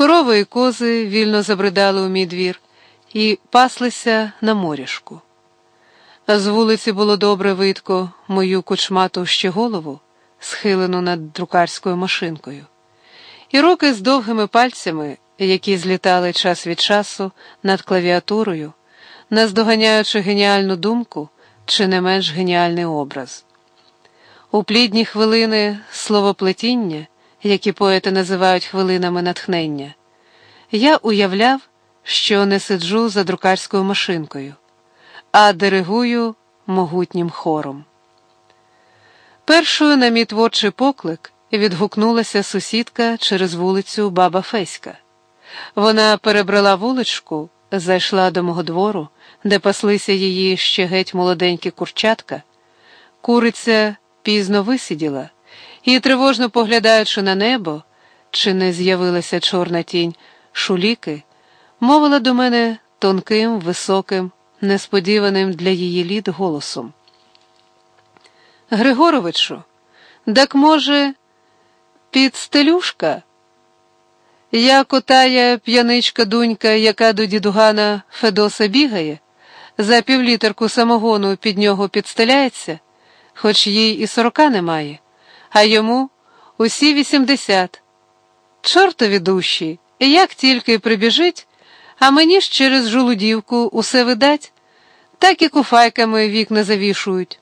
Корови і кози вільно забридали у мій двір і паслися на морішку. З вулиці було добре видко мою кучмату ще голову, схилену над друкарською машинкою, і руки з довгими пальцями, які злітали час від часу над клавіатурою, наздоганяючи геніальну думку чи не менш геніальний образ. У плідні хвилини словоплетіння, які поети називають хвилинами натхнення, я уявляв, що не сиджу за друкарською машинкою, а диригую могутнім хором. Першою на мій творчий поклик відгукнулася сусідка через вулицю Баба Феська. Вона перебрала вуличку, зайшла до мого двору, де паслися її ще геть молоденькі курчатка. Куриця пізно висиділа і, тривожно поглядаючи на небо, чи не з'явилася чорна тінь шуліки, мовила до мене тонким, високим, несподіваним для її літ голосом. Григоровичу, так, може, підстелюшка? Я котая п'яничка дунька, яка до дідугана Федоса бігає, за півлітерку самогону під нього підстеляється, хоч їй і сорока немає, а йому усі вісімдесят. Чортові душі, як тільки прибіжить, а мені ж через жолудівку усе видать, так і куфайками вікна завішують.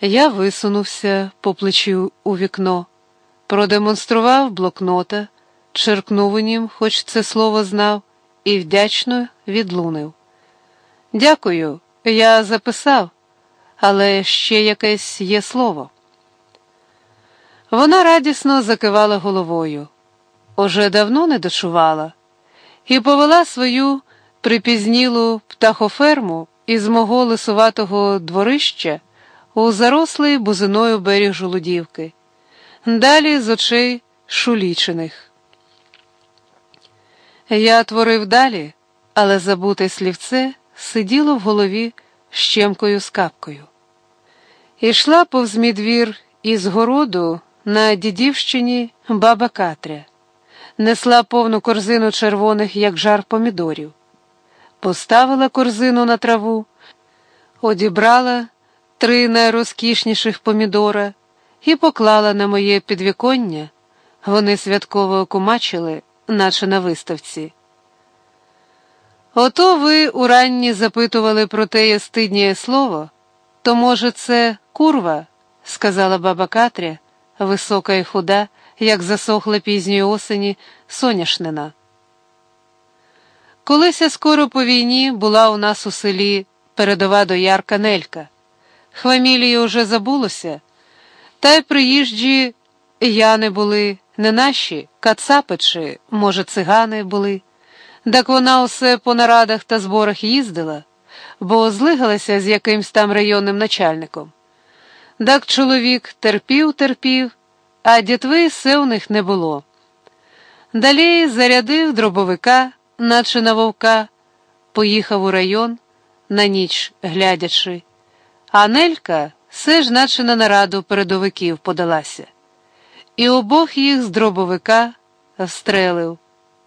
Я висунувся по плечі у вікно, продемонстрував блокнота, черкнув у нім, хоч це слово знав, і вдячно відлунив. Дякую, я записав, але ще якесь є слово. Вона радісно закивала головою, уже давно не дочувала, і повела свою припізнілу птахоферму із мого лисуватого дворища у зарослий бузиною берег жолудівки, далі з очей шулічених. Я творив далі, але забуте слівце сиділо в голові щемкою з капкою. Ішла повз мій двір із городу на дідівщині баба Катря, несла повну корзину червоних, як жар помідорів, поставила корзину на траву, одібрала три найрозкішніших помідора і поклала на моє підвіконня. Вони святково окумачили, наче на виставці. Ото ви уранні запитували про те ястидніє слово, то, може, це курва, сказала баба Катря, висока і худа, як засохла пізньої осені соняшнина. Колися скоро по війні була у нас у селі передова доярка Нелька. Хвамілії уже забулося, та й приїжджі яни були, не наші, кацапи чи, може, цигани були. Так вона усе по нарадах та зборах їздила, бо злигалася з якимсь там районним начальником. Так чоловік терпів, терпів, а дітви все у них не було. Далі зарядив дробовика, наче на вовка, поїхав у район, на ніч глядячи, а Нелька все ж наче на нараду передовиків подалася. І обох їх з дробовика встрелив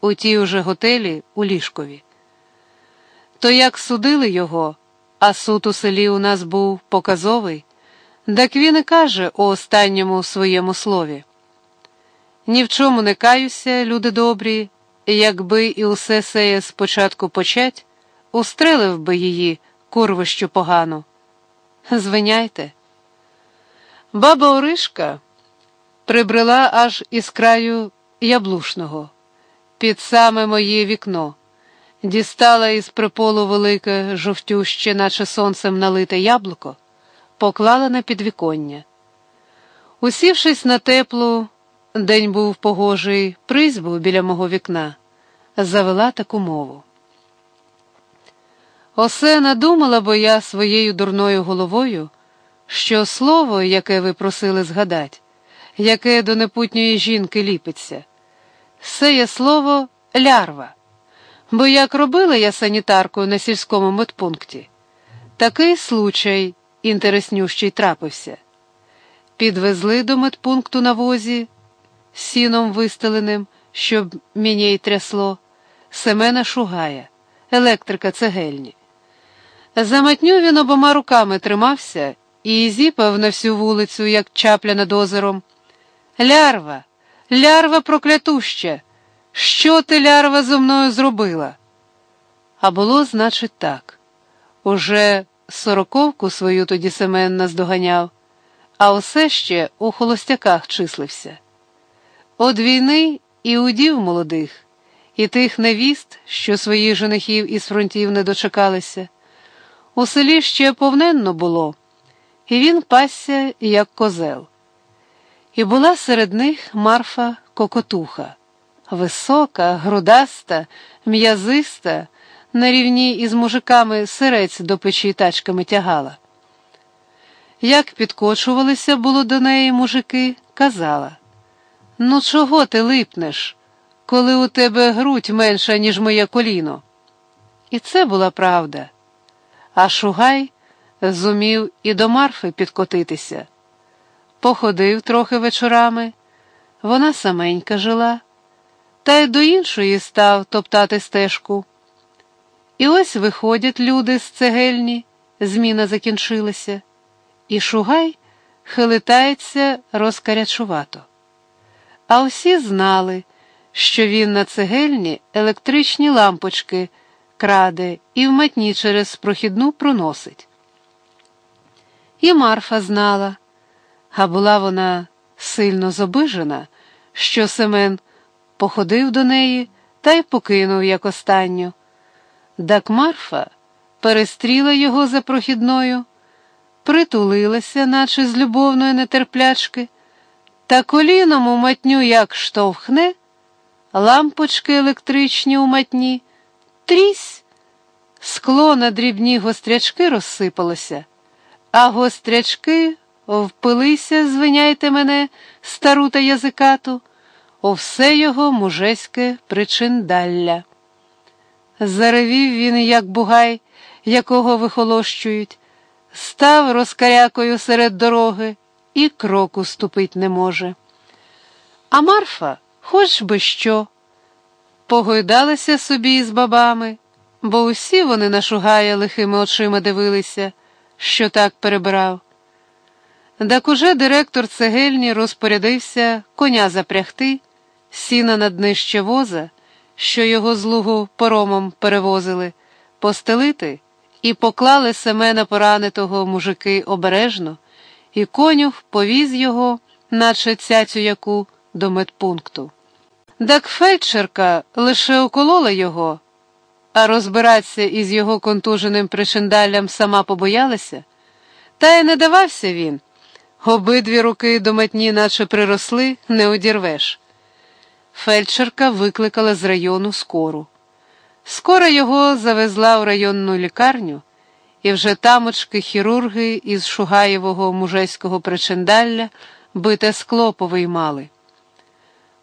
у тій уже готелі у ліжкові. То як судили його, а суд у селі у нас був показовий, так він і каже у останньому своєму слові. Ні в чому не каюся, люди добрі, якби і усе сеє спочатку почать, устрелив би її, курвищу погану. Звиняйте. Баба Оришка прибрела аж із краю яблушного під саме моє вікно, дістала із приполу велике жовтюще, наче сонцем налите яблуко, поклала на підвіконня. Усівшись на теплу, день був погожий, призьбу біля мого вікна, завела таку мову. Осе надумала бо я своєю дурною головою, що слово, яке ви просили згадать, яке до непутньої жінки ліпиться. Це є слово лярва. Бо як робила я санітаркою на сільському медпункті, такий случай інтереснющий трапився. Підвезли до медпункту на возі, сіном вистеленим, щоб мені й трясло, Семена Шугая, електрика цегельні. За матню він обома руками тримався і зіпав на всю вулицю, як чапля над озером. Лярва, лярва проклятуща! Що ти, лярва, зо мною зробила? А було, значить, так. Уже сороковку свою тоді Семен наздоганяв, а усе ще у холостяках числився. От війни і удів молодих, і тих невіст, що своїх женихів із фронтів не дочекалися. У селі ще повненно було, і він пасся, як козел. І була серед них Марфа Кокотуха, висока, грудаста, м'язиста, на рівні із мужиками сирець до печі тачками тягала. Як підкочувалися було до неї мужики, казала Ну, чого ти липнеш, коли у тебе грудь менша, ніж моє коліно? І це була правда. А Шугай зумів і до Марфи підкотитися. Походив трохи вечорами, вона саменька жила, та й до іншої став топтати стежку. І ось виходять люди з цегельні, зміна закінчилася, і Шугай хилитається розкарячувато. А усі знали, що він на цегельні електричні лампочки краде і в матні через прохідну проносить. І Марфа знала, а була вона сильно зобижена, що Семен походив до неї та й покинув як останню. Дак Марфа перестріла його за прохідною, притулилася, наче з любовної нетерплячки, та коліном у матню як штовхне, лампочки електричні у матні, трісь, скло на дрібні гострячки розсипалося, а гострячки впилися, звиняйте мене, стару та язикату, у все його мужеське причиндалля. Заревів він, як бугай, якого вихолощують, став розкарякою серед дороги і кроку ступить не може. А Марфа, хоч би що, погойдалася собі з бабами, бо усі вони на Шугая лихими очима дивилися, що так перебирав. Так уже директор цегельні розпорядився коня запрягти, сіна на днище воза що його з лугу поромом перевозили, постелити і поклали Семена поранитого мужики обережно, і конюх повіз його, наче цяцю яку, до медпункту. Так фельдшерка лише уколола його, а розбиратися із його контуженим причиндаллям сама побоялася, та й не давався він. Обидві руки до метні, наче приросли, не одірвеш. Фельдшерка викликала з району скору. Скоро його завезла в районну лікарню, і вже тамочки хірурги із Шугаєвого мужеського причиндалля бите скло повиймали.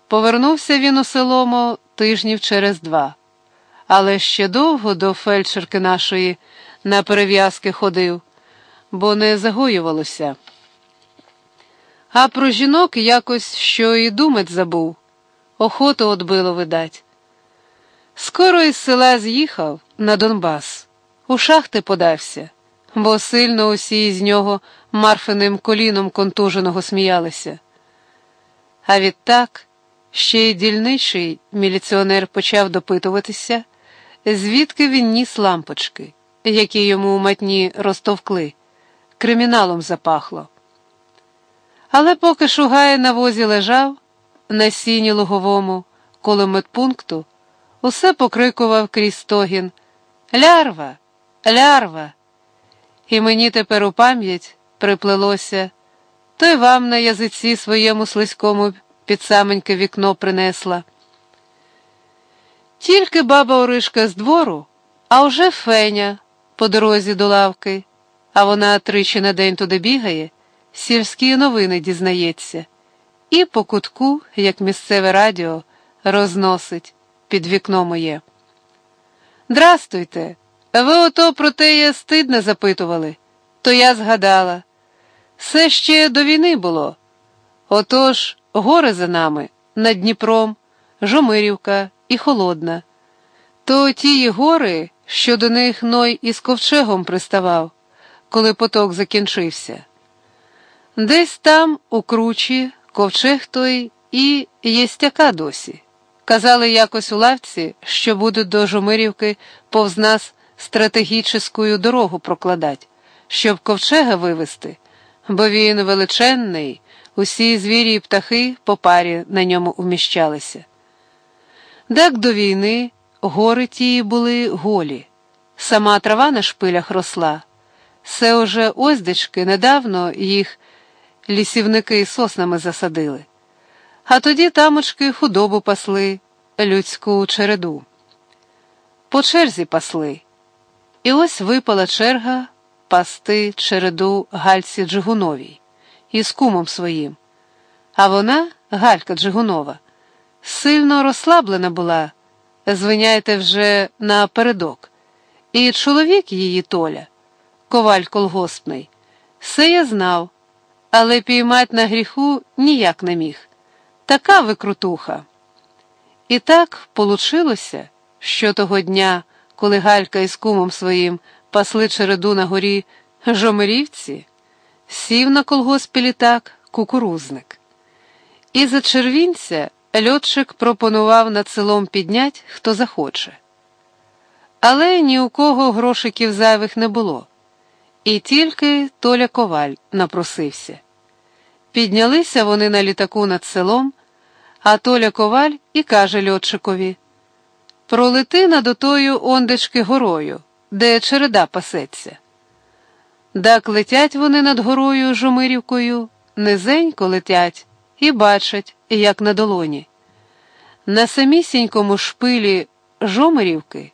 Повернувся він у селомо тижнів через два, але ще довго до фельдшерки нашої на перев'язки ходив, бо не загоювалося. А про жінок якось що і думать забув охоту отбило, видать. Скоро із села з'їхав на Донбас, у шахти подався, бо сильно усі з нього марфиним коліном контуженого сміялися. А відтак ще й дільничий міліціонер почав допитуватися, звідки він ніс лампочки, які йому у матні розтовкли, криміналом запахло. Але поки Шугай на возі лежав, на сіні луговому коло медпункту усе покрикував крізь стогін. Лярва, лярва. І мені тепер у пам'ять приплелося, то й вам на язиці своєму слизькому під саменьке вікно принесла. Тільки баба Оришка з двору, а вже феня по дорозі до лавки, а вона тричі на день туди бігає, сільські новини дізнається і по кутку, як місцеве радіо, розносить під вікно моє. Здрастуйте, ви ото про те я стидне запитували, то я згадала. Все ще до війни було. Отож, гори за нами, над Дніпром, Жомирівка і Холодна. То тії гори, що до них Ной із ковчегом приставав, коли поток закінчився. Десь там, у кручі, ковчег той і єстяка досі. Казали якось у лавці, що будуть до Жомирівки повз нас стратегічну дорогу прокладати, щоб ковчега вивезти, бо він величенний, усі звірі і птахи по парі на ньому уміщалися. Так до війни гори тії були голі, сама трава на шпилях росла. Все уже оздечки недавно їх лісівники соснами засадили. А тоді тамочки худобу пасли, людську череду. По черзі пасли. І ось випала черга пасти череду Гальці Джигуновій із кумом своїм. А вона, Галька Джигунова, сильно розслаблена була, звиняйте вже напередок, і чоловік її Толя, коваль колгоспний, все я знав, але піймать на гріху ніяк не міг. Така викрутуха. І так получилося, що того дня, коли Галька із кумом своїм пасли череду на горі Жомирівці, сів на колгоспі літак кукурузник. І за червінця льотчик пропонував над селом піднять, хто захоче. Але ні у кого грошиків зайвих не було, і тільки Толя Коваль напросився. Піднялися вони на літаку над селом, а Толя Коваль і каже льотчикові Пролети над отою ондечки горою, де череда пасеться. Так летять вони над горою Жомирівкою, низенько летять і бачать, як на долоні. На самісінькому шпилі Жомирівки